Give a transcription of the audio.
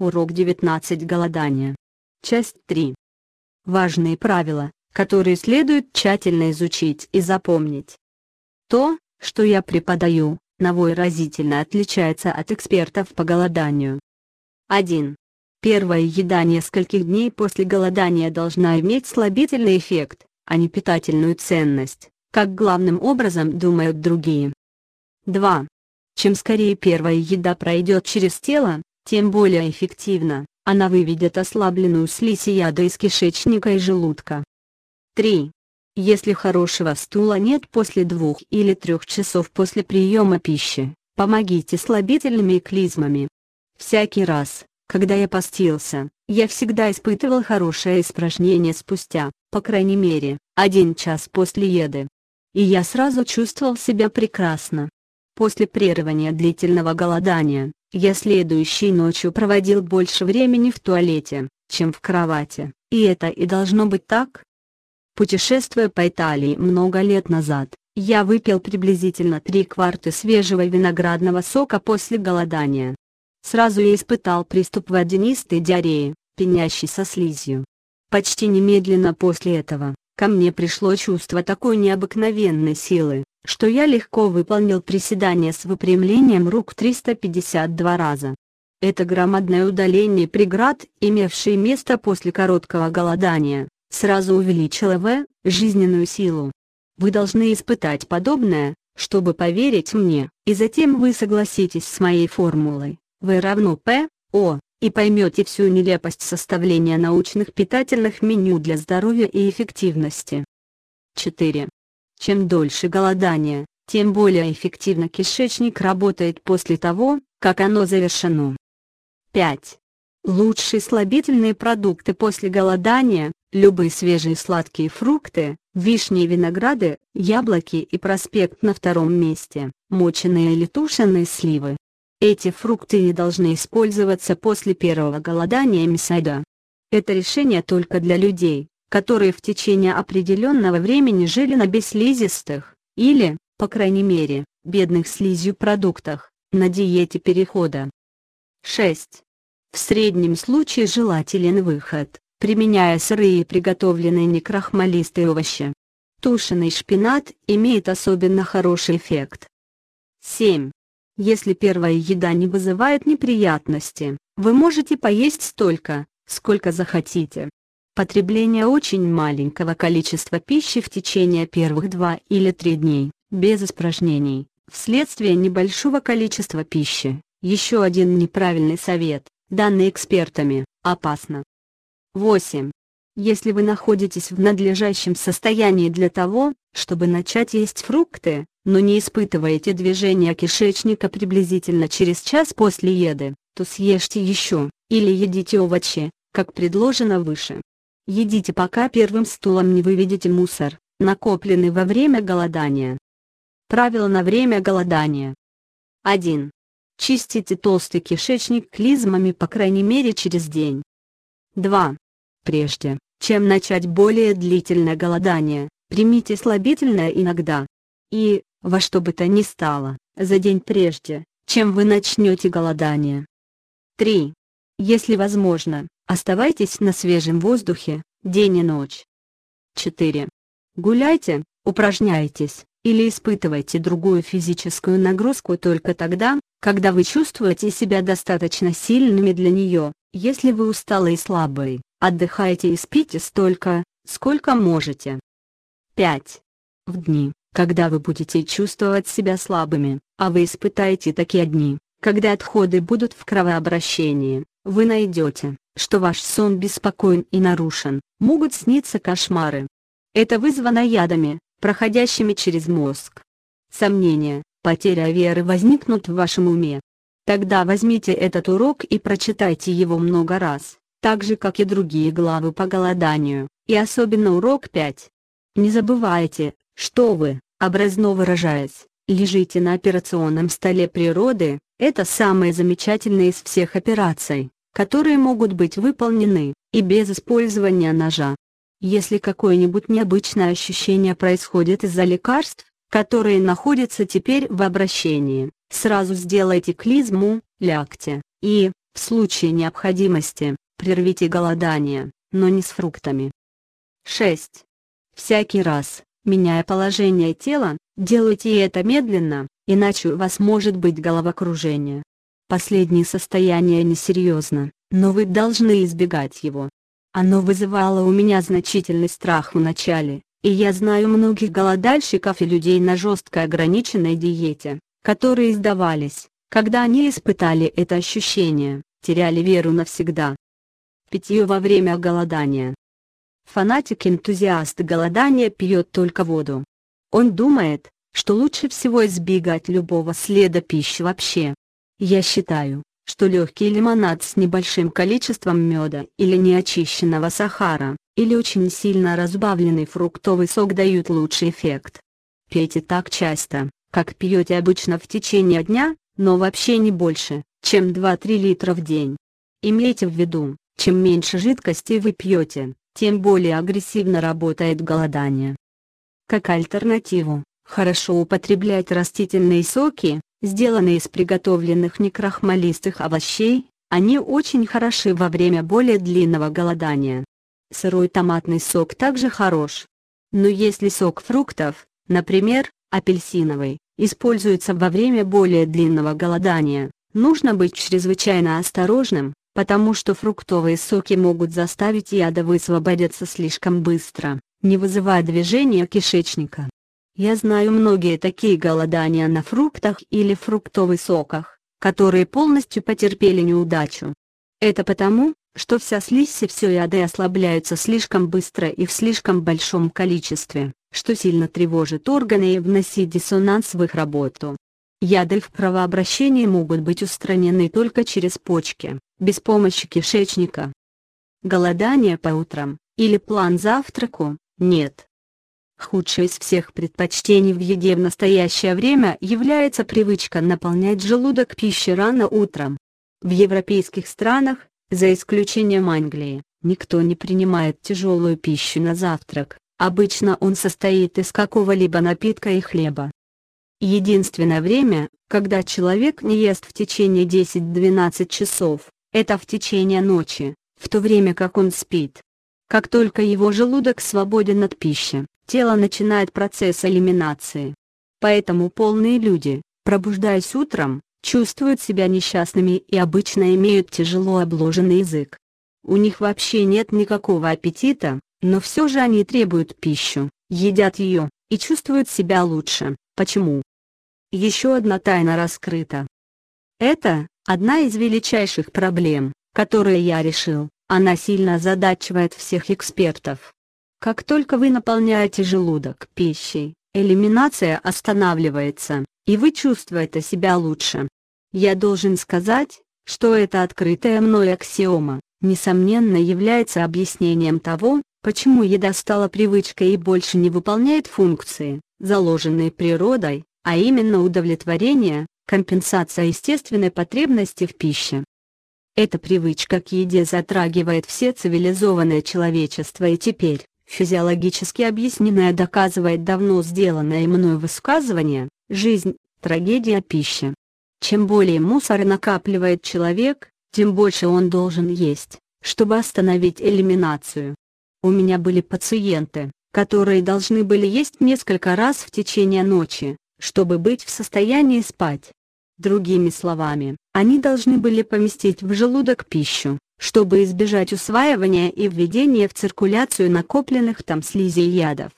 Урок 19 Голодание. Часть 3. Важные правила, которые следует тщательно изучить и запомнить. То, что я преподаю, новой разительно отличается от экспертов по голоданию. 1. Первая еда нескольких дней после голодания должна иметь слабительный эффект, а не питательную ценность, как главным образом думают другие. 2. Чем скорее первая еда пройдет через тело, тем более эффективно, она выведет ослабленную слизь яда из кишечника и желудка. 3. Если хорошего стула нет после двух или трех часов после приема пищи, помогите слабительными и клизмами. Всякий раз, когда я постился, я всегда испытывал хорошее испражнение спустя, по крайней мере, один час после еды. И я сразу чувствовал себя прекрасно. После прерывания длительного голодания, я следующей ночью проводил больше времени в туалете, чем в кровати, и это и должно быть так. Путешествуя по Италии много лет назад, я выпил приблизительно три кварты свежего виноградного сока после голодания. Сразу я испытал приступ водянистой диареи, пенящей со слизью. Почти немедленно после этого, ко мне пришло чувство такой необыкновенной силы, что я легко выполнил приседание с выпрямлением рук 352 раза. Это громадное удаление преград, имевшее место после короткого голодания, сразу увеличило В, жизненную силу. Вы должны испытать подобное, чтобы поверить мне, и затем вы согласитесь с моей формулой, В равно П, О, и поймете всю нелепость составления научных питательных меню для здоровья и эффективности. 4. Чем дольше голодание, тем более эффективно кишечник работает после того, как оно завершено. 5. Лучшие слабительные продукты после голодания, любые свежие сладкие фрукты, вишни и винограды, яблоки и проспект на втором месте, моченые или тушеные сливы. Эти фрукты не должны использоваться после первого голодания Мисайда. Это решение только для людей, которые в течение определенного времени жили на бесслизистых, или, по крайней мере, бедных слизью продуктах, на диете перехода. 6. В среднем случае желателен выход, применяя сырые приготовленные некрахмалистые овощи. Тушеный шпинат имеет особенно хороший эффект. 7. Если первая еда не вызывает неприятности, вы можете поесть столько, сколько захотите. Потребление очень маленького количества пищи в течение первых два или три дней, без испражнений, вследствие небольшого количества пищи, еще один неправильный совет, данный экспертами, опасно. 8. Если вы находитесь в надлежащем состоянии для того, чтобы начать есть фрукты, но не испытываете движения кишечника приблизительно через час после еды, то съешьте еще, или едите овощи, как предложено выше. Едите пока первым стулом не выведете мусор, накопленный во время голодания. Правило на время голодания. 1. Чистите толстый кишечник клизмами по крайней мере через день. 2. Прежде, чем начать более длительное голодание, примите слабительное иногда. И, во что бы то ни стало, за день прежде, чем вы начнете голодание. 3. Если возможно, Оставайтесь на свежем воздухе, день и ночь. 4. Гуляйте, упражняйтесь, или испытывайте другую физическую нагрузку только тогда, когда вы чувствуете себя достаточно сильными для нее. Если вы усталы и слабые, отдыхайте и спите столько, сколько можете. 5. В дни, когда вы будете чувствовать себя слабыми, а вы испытаете такие дни, когда отходы будут в кровообращении, вы найдете, что ваш сон беспокоен и нарушен, могут сниться кошмары. Это вызвано ядами, проходящими через мозг. Сомнения, потеря веры возникнут в вашем уме. Тогда возьмите этот урок и прочитайте его много раз, так же как и другие главы по голоданию, и особенно урок 5. Не забывайте, что вы, образно выражаясь, лежите на операционном столе природы, это самая замечательная из всех операций которые могут быть выполнены, и без использования ножа. Если какое-нибудь необычное ощущение происходит из-за лекарств, которые находятся теперь в обращении, сразу сделайте клизму, лягте, и, В случае необходимости, прервите голодание, но не с фруктами. 6. Всякий раз, меняя положение тела, делайте это медленно, иначе у вас может быть головокружение. Последнее состояние несерьезно, но вы должны избегать его. Оно вызывало у меня значительный страх в начале, и я знаю многих голодальщиков и людей на жестко ограниченной диете, которые сдавались, когда они испытали это ощущение, теряли веру навсегда. Питье во время голодания. Фанатик-энтузиаст голодания пьет только воду. Он думает, что лучше всего избегать любого следа пищи вообще. Я считаю, что легкий лимонад с небольшим количеством меда или неочищенного сахара, или очень сильно разбавленный фруктовый сок дают лучший эффект. Пейте так часто, как пьете обычно в течение дня, но вообще не больше, чем 2-3 литра в день. Имейте в виду, чем меньше жидкости вы пьете, тем более агрессивно работает голодание. Как альтернативу, хорошо употреблять растительные соки, сделанные из приготовленных некрахмалистых овощей, они очень хороши во время более длинного голодания. Сырой томатный сок также хорош. Но если сок фруктов, например, апельсиновый, используется во время более длинного голодания, нужно быть чрезвычайно осторожным, потому что фруктовые соки могут заставить яда высвободиться слишком быстро, не вызывая движения кишечника. Я знаю многие такие голодания на фруктах или фруктовых соках, которые полностью потерпели неудачу. Это потому, что вся слизь и все яды ослабляются слишком быстро и в слишком большом количестве, что сильно тревожит органы и вносит диссонанс в их работу. Яды в кровообращении могут быть устранены только через почки, без помощи кишечника. Голодание по утрам, или план завтраку, нет. Худшее из всех предпочтений в еде в настоящее время является привычка наполнять желудок пищей рано утром. В европейских странах, за исключением Англии, никто не принимает тяжелую пищу на завтрак, обычно он состоит из какого-либо напитка и хлеба. Единственное время, когда человек не ест в течение 10-12 часов, это в течение ночи, в то время как он спит. Как только его желудок свободен от пищи, тело начинает процесс элиминации. Поэтому полные люди, пробуждаясь утром, чувствуют себя несчастными и обычно имеют тяжело обложенный язык. У них вообще нет никакого аппетита, но все же они требуют пищу, едят ее, и чувствуют себя лучше. Почему? Еще одна тайна раскрыта. Это, одна из величайших проблем, которые я решил, она сильно озадачивает всех экспертов. Как только вы наполняете желудок пищей, элиминация останавливается, и вы чувствуете себя лучше. Я должен сказать, что эта открытая мной аксиома, несомненно является объяснением того, почему еда стала привычкой и больше не выполняет функции, заложенные природой, а именно удовлетворение, компенсация естественной потребности в пище. Эта привычка к еде затрагивает все цивилизованное человечество и теперь, Физиологически объясненное доказывает давно сделанное мною высказывание, жизнь – трагедия пищи. Чем более мусора накапливает человек, тем больше он должен есть, чтобы остановить элиминацию. У меня были пациенты, которые должны были есть несколько раз в течение ночи, чтобы быть в состоянии спать. Другими словами, они должны были поместить в желудок пищу, чтобы избежать усваивания и введения в циркуляцию накопленных там слизей ядов.